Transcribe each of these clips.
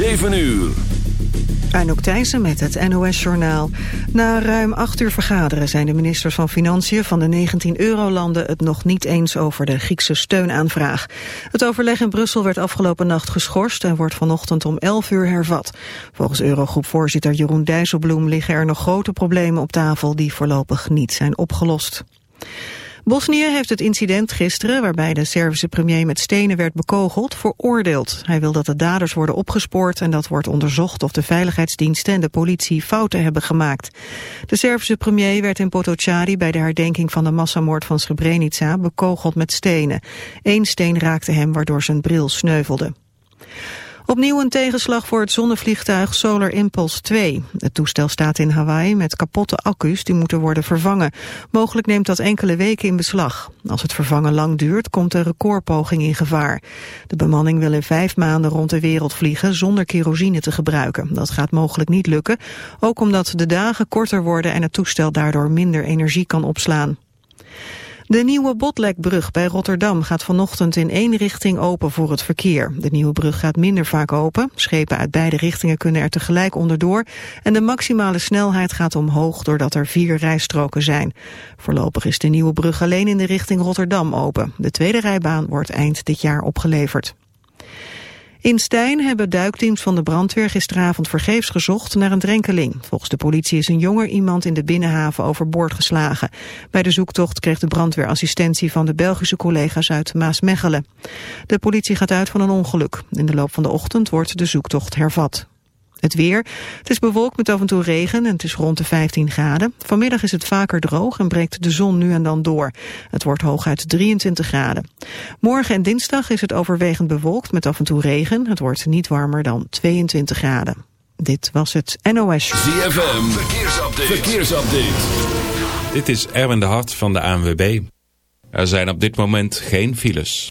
7 uur. Anouk Thijssen met het NOS-journaal. Na ruim acht uur vergaderen zijn de ministers van Financiën van de 19 eurolanden het nog niet eens over de Griekse steunaanvraag. Het overleg in Brussel werd afgelopen nacht geschorst en wordt vanochtend om 11 uur hervat. Volgens Eurogroepvoorzitter Jeroen Dijsselbloem liggen er nog grote problemen op tafel die voorlopig niet zijn opgelost. Bosnië heeft het incident gisteren, waarbij de Servische premier met stenen werd bekogeld, veroordeeld. Hij wil dat de daders worden opgespoord en dat wordt onderzocht of de veiligheidsdiensten en de politie fouten hebben gemaakt. De Servische premier werd in Potocari bij de herdenking van de massamoord van Srebrenica bekogeld met stenen. Eén steen raakte hem waardoor zijn bril sneuvelde. Opnieuw een tegenslag voor het zonnevliegtuig Solar Impulse 2. Het toestel staat in Hawaii met kapotte accu's die moeten worden vervangen. Mogelijk neemt dat enkele weken in beslag. Als het vervangen lang duurt, komt een recordpoging in gevaar. De bemanning wil in vijf maanden rond de wereld vliegen zonder kerosine te gebruiken. Dat gaat mogelijk niet lukken, ook omdat de dagen korter worden en het toestel daardoor minder energie kan opslaan. De nieuwe Botlekbrug bij Rotterdam gaat vanochtend in één richting open voor het verkeer. De nieuwe brug gaat minder vaak open. Schepen uit beide richtingen kunnen er tegelijk onderdoor. En de maximale snelheid gaat omhoog doordat er vier rijstroken zijn. Voorlopig is de nieuwe brug alleen in de richting Rotterdam open. De tweede rijbaan wordt eind dit jaar opgeleverd. In Stijn hebben duikteams van de brandweer gisteravond vergeefs gezocht naar een drenkeling. Volgens de politie is een jonger iemand in de binnenhaven overboord geslagen. Bij de zoektocht kreeg de brandweer assistentie van de Belgische collega's uit Maasmechelen. De politie gaat uit van een ongeluk. In de loop van de ochtend wordt de zoektocht hervat. Het weer. Het is bewolkt met af en toe regen en het is rond de 15 graden. Vanmiddag is het vaker droog en breekt de zon nu en dan door. Het wordt hooguit 23 graden. Morgen en dinsdag is het overwegend bewolkt met af en toe regen. Het wordt niet warmer dan 22 graden. Dit was het NOS. ZFM. Verkeersupdate. Verkeersupdate. Dit is Erwin de Hart van de ANWB. Er zijn op dit moment geen files.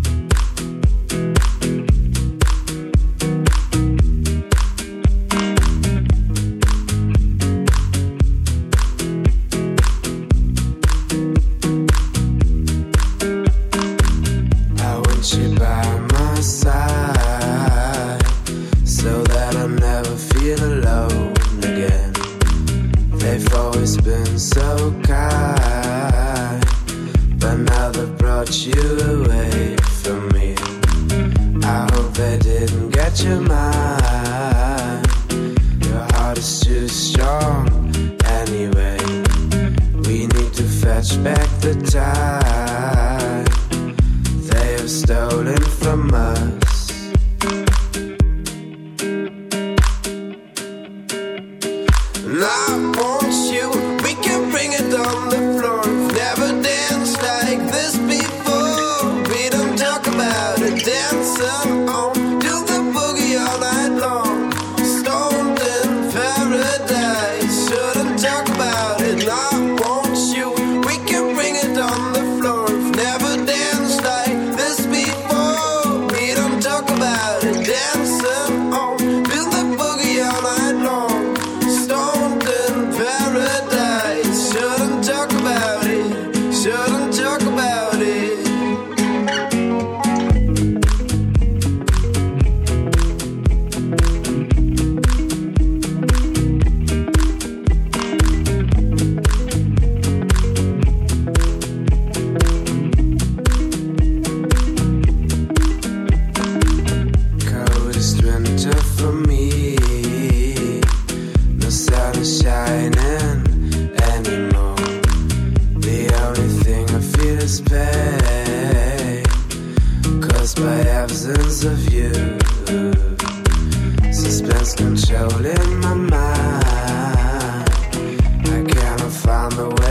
the one.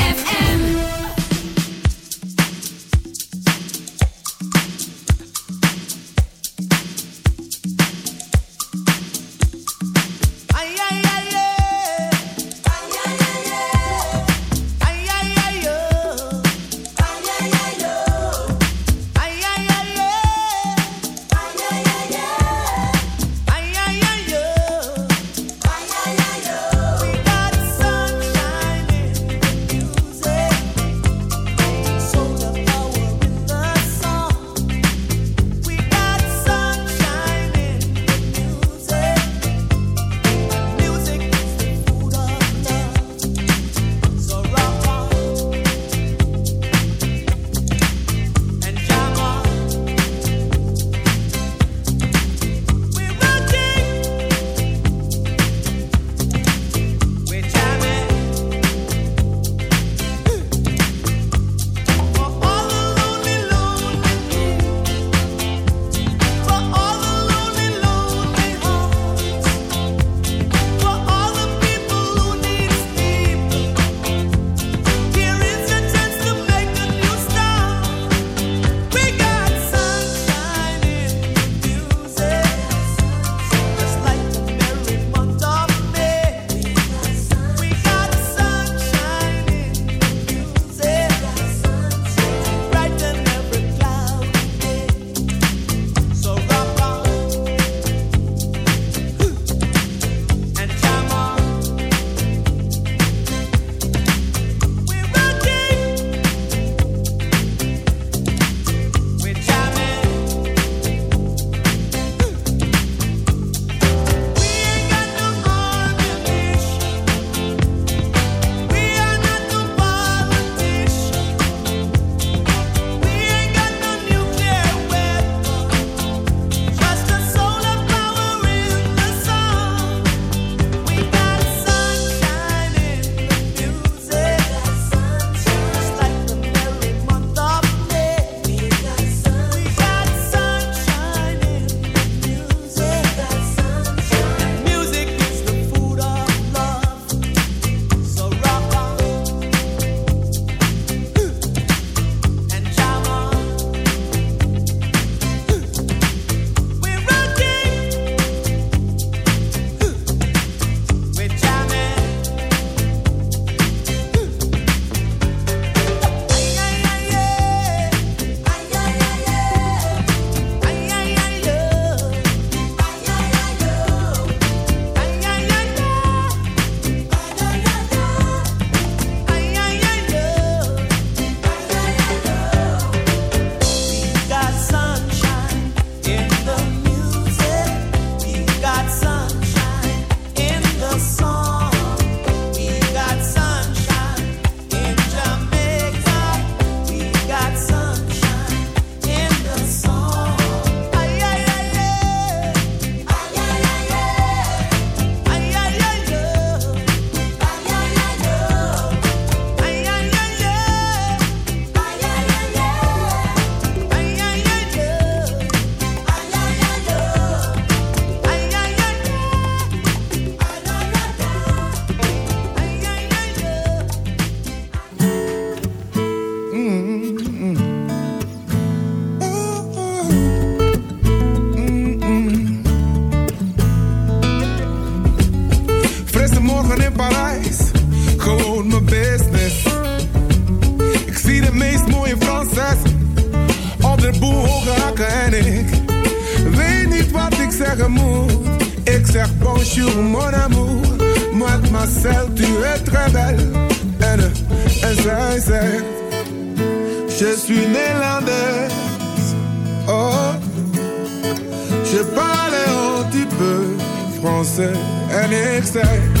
Je parlais un petit peu français, un excès.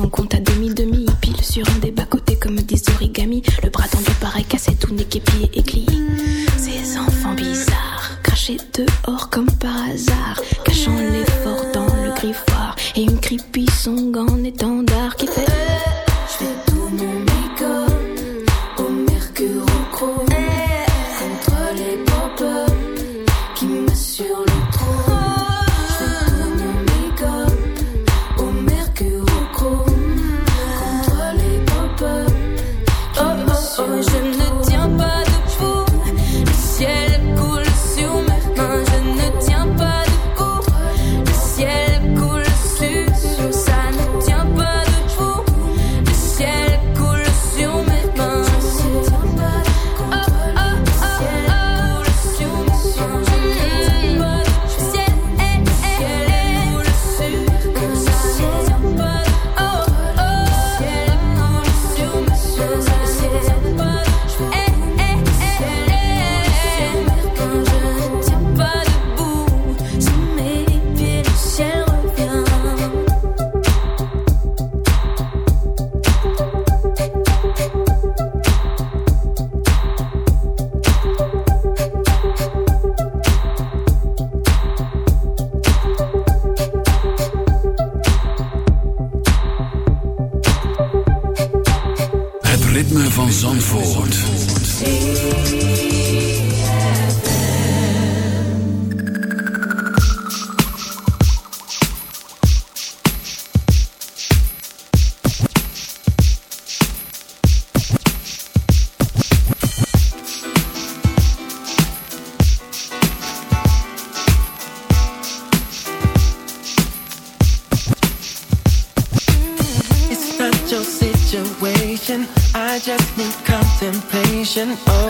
on compte à demi-demi. Pile sur un des bas-côtés comme des origamis. Le bras tendu pareil cassé, tout niqué, pied et glié. Ces enfants bizarres, crachés dehors Zandvoort. ocean. Oh.